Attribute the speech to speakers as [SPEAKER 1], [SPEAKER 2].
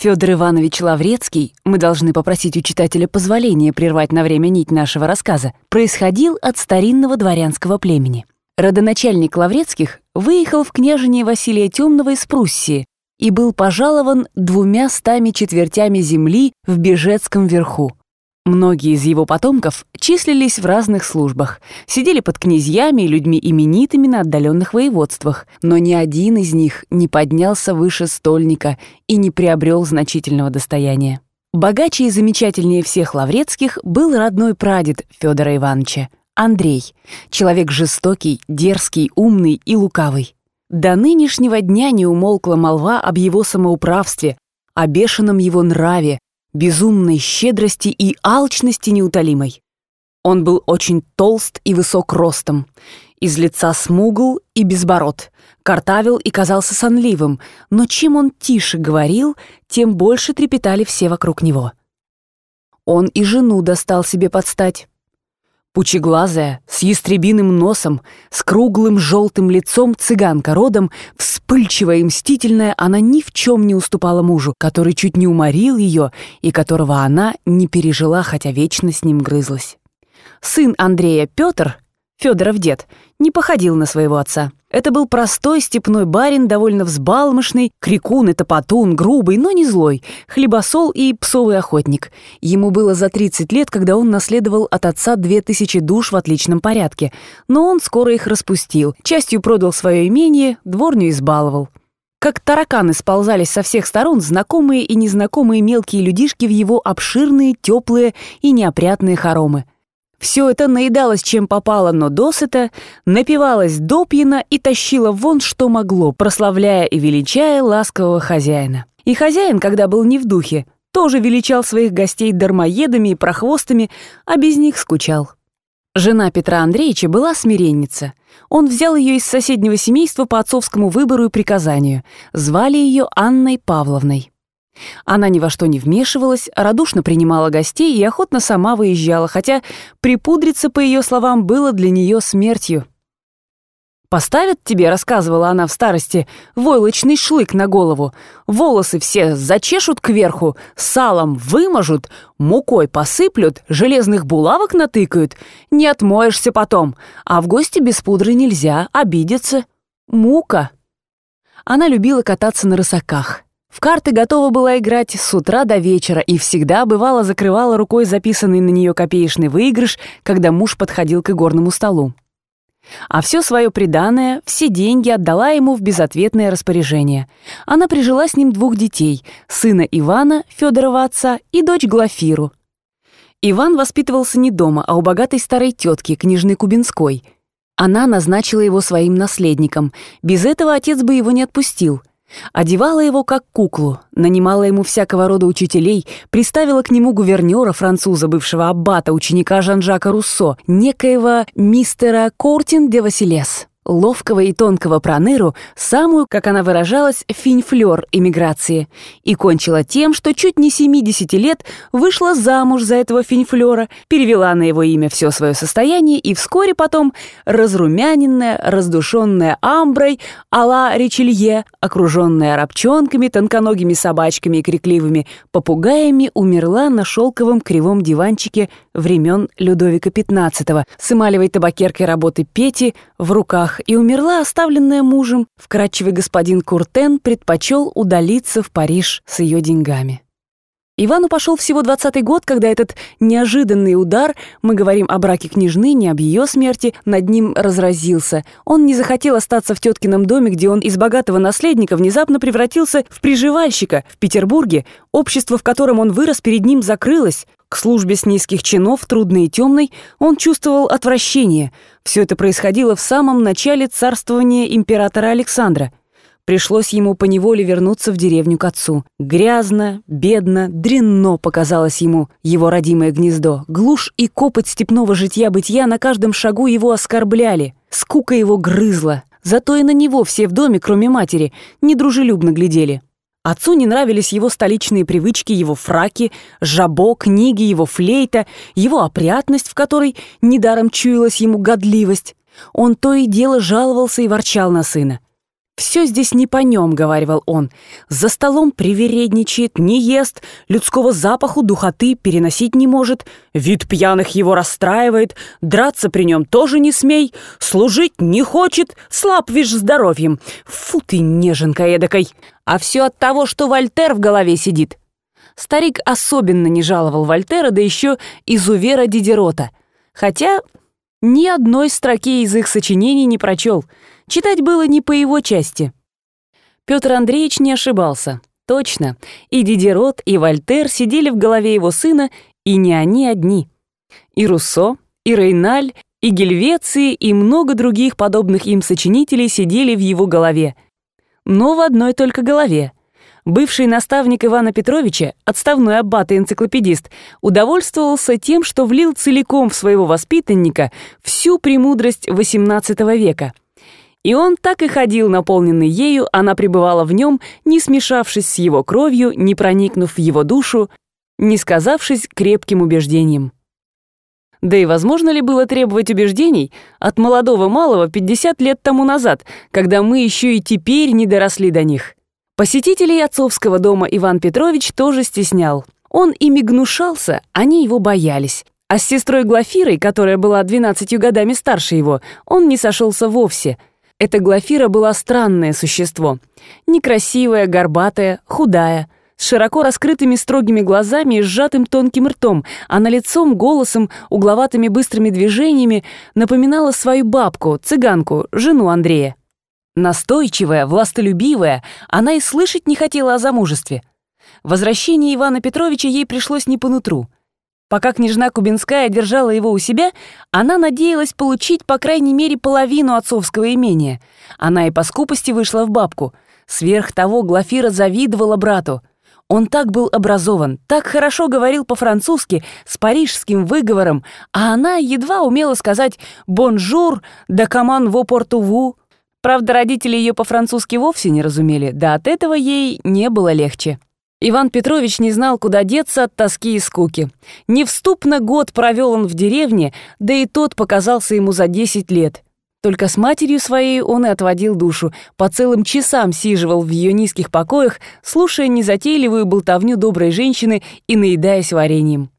[SPEAKER 1] Федор Иванович Лаврецкий, мы должны попросить у читателя позволения прервать на время нить нашего рассказа, происходил от старинного дворянского племени. Родоначальник Лаврецких выехал в княжение Василия Темного из Пруссии и был пожалован двумя стами четвертями земли в Бежецком верху. Многие из его потомков числились в разных службах, сидели под князьями и людьми именитыми на отдаленных воеводствах, но ни один из них не поднялся выше стольника и не приобрел значительного достояния. Богаче и замечательнее всех лаврецких был родной прадед Федора Ивановича, Андрей, человек жестокий, дерзкий, умный и лукавый. До нынешнего дня не умолкла молва об его самоуправстве, о бешеном его нраве, безумной щедрости и алчности неутолимой. Он был очень толст и высок ростом, из лица смугл и безбород, картавил и казался сонливым, но чем он тише говорил, тем больше трепетали все вокруг него. Он и жену достал себе подстать. Пучеглазая, с ястребиным носом, с круглым желтым лицом цыганка родом, вспыльчивая и мстительная, она ни в чем не уступала мужу, который чуть не уморил ее и которого она не пережила, хотя вечно с ним грызлась. Сын Андрея Петр, Федоров дед, не походил на своего отца. Это был простой степной барин, довольно взбалмошный, крикун и топотун, грубый, но не злой, хлебосол и псовый охотник. Ему было за 30 лет, когда он наследовал от отца 2000 душ в отличном порядке, но он скоро их распустил, частью продал свое имение, дворню избаловал. Как тараканы сползались со всех сторон знакомые и незнакомые мелкие людишки в его обширные, теплые и неопрятные хоромы — все это наедалось чем попало, но досыта, напивалось допьяно и тащило вон что могло, прославляя и величая ласкового хозяина. И хозяин, когда был не в духе, тоже величал своих гостей дармоедами и прохвостами, а без них скучал. Жена Петра Андреевича была смиренница. Он взял ее из соседнего семейства по отцовскому выбору и приказанию. Звали ее Анной Павловной. Она ни во что не вмешивалась, радушно принимала гостей и охотно сама выезжала, хотя припудриться, по ее словам, было для нее смертью. «Поставят тебе, — рассказывала она в старости, — войлочный шлык на голову, волосы все зачешут кверху, салом вымажут, мукой посыплют, железных булавок натыкают, не отмоешься потом, а в гости без пудры нельзя, обидеться. Мука!» Она любила кататься на рысаках — в карты готова была играть с утра до вечера и всегда, бывало, закрывала рукой записанный на нее копеечный выигрыш, когда муж подходил к игорному столу. А все свое приданное, все деньги отдала ему в безответное распоряжение. Она прижила с ним двух детей — сына Ивана, Федорова отца, и дочь Глафиру. Иван воспитывался не дома, а у богатой старой тетки, княжны Кубинской. Она назначила его своим наследником. Без этого отец бы его не отпустил — Одевала его как куклу, нанимала ему всякого рода учителей, приставила к нему гувернера француза, бывшего аббата, ученика Жан-Жака Руссо, некоего мистера Кортин де Василес ловкого и тонкого проныру, самую, как она выражалась, финьфлёр эмиграции, и кончила тем, что чуть не 70 лет вышла замуж за этого финьфлёра, перевела на его имя все свое состояние и вскоре потом, разрумяненная, раздушенная амброй, ала Ричелье, окруженная рабчонками, тонконогими собачками и крикливыми попугаями, умерла на шелковом кривом диванчике времен Людовика XV с эмалевой табакеркой работы Пети в руках и умерла, оставленная мужем, вкрадчивый господин Куртен предпочел удалиться в Париж с ее деньгами. Ивану пошел всего двадцатый год, когда этот неожиданный удар, мы говорим о браке княжны, не об ее смерти, над ним разразился. Он не захотел остаться в теткином доме, где он из богатого наследника внезапно превратился в приживальщика в Петербурге, общество, в котором он вырос, перед ним закрылось. К службе с низких чинов, трудной и темной, он чувствовал отвращение. Все это происходило в самом начале царствования императора Александра. Пришлось ему поневоле вернуться в деревню к отцу. Грязно, бедно, дрянно показалось ему его родимое гнездо. Глушь и копоть степного житья-бытия на каждом шагу его оскорбляли. Скука его грызла. Зато и на него все в доме, кроме матери, недружелюбно глядели. Отцу не нравились его столичные привычки, его фраки, жабо, книги, его флейта, его опрятность, в которой недаром чуялась ему годливость. Он то и дело жаловался и ворчал на сына. «Все здесь не по нем», — говаривал он. «За столом привередничает, не ест, людского запаху, духоты переносить не может, вид пьяных его расстраивает, драться при нем тоже не смей, служить не хочет, слаб вишь здоровьем. Фу ты, неженка эдакой! А все от того, что Вольтер в голове сидит». Старик особенно не жаловал Вольтера, да еще изувера Дидерота. Хотя ни одной строки из их сочинений не прочел — Читать было не по его части. Петр Андреевич не ошибался. Точно, и Дидерот, и Вольтер сидели в голове его сына, и не они одни. И Руссо, и Рейналь, и Гельвеции, и много других подобных им сочинителей сидели в его голове. Но в одной только голове. Бывший наставник Ивана Петровича, отставной аббат и энциклопедист, удовольствовался тем, что влил целиком в своего воспитанника всю премудрость XVIII века — и он так и ходил, наполненный ею, она пребывала в нем, не смешавшись с его кровью, не проникнув в его душу, не сказавшись крепким убеждением. Да и возможно ли было требовать убеждений от молодого малого 50 лет тому назад, когда мы еще и теперь не доросли до них? Посетителей отцовского дома Иван Петрович тоже стеснял. Он ими гнушался, они его боялись. А с сестрой Глафирой, которая была 12 годами старше его, он не сошелся вовсе – эта Глафира была странное существо. Некрасивая, горбатая, худая, с широко раскрытыми строгими глазами и сжатым тонким ртом, а на лицом, голосом, угловатыми быстрыми движениями напоминала свою бабку, цыганку, жену Андрея. Настойчивая, властолюбивая, она и слышать не хотела о замужестве. Возвращение Ивана Петровича ей пришлось не по нутру — Пока княжна Кубинская держала его у себя, она надеялась получить по крайней мере половину отцовского имения. Она и по скупости вышла в бабку. Сверх того Глафира завидовала брату. Он так был образован, так хорошо говорил по-французски, с парижским выговором, а она едва умела сказать «bonjour», да «comment vous portez-vous». Правда, родители ее по-французски вовсе не разумели, да от этого ей не было легче. Иван Петрович не знал, куда деться от тоски и скуки. Невступно год провел он в деревне, да и тот показался ему за 10 лет. Только с матерью своей он и отводил душу, по целым часам сиживал в ее низких покоях, слушая незатейливую болтовню доброй женщины и наедаясь вареньем.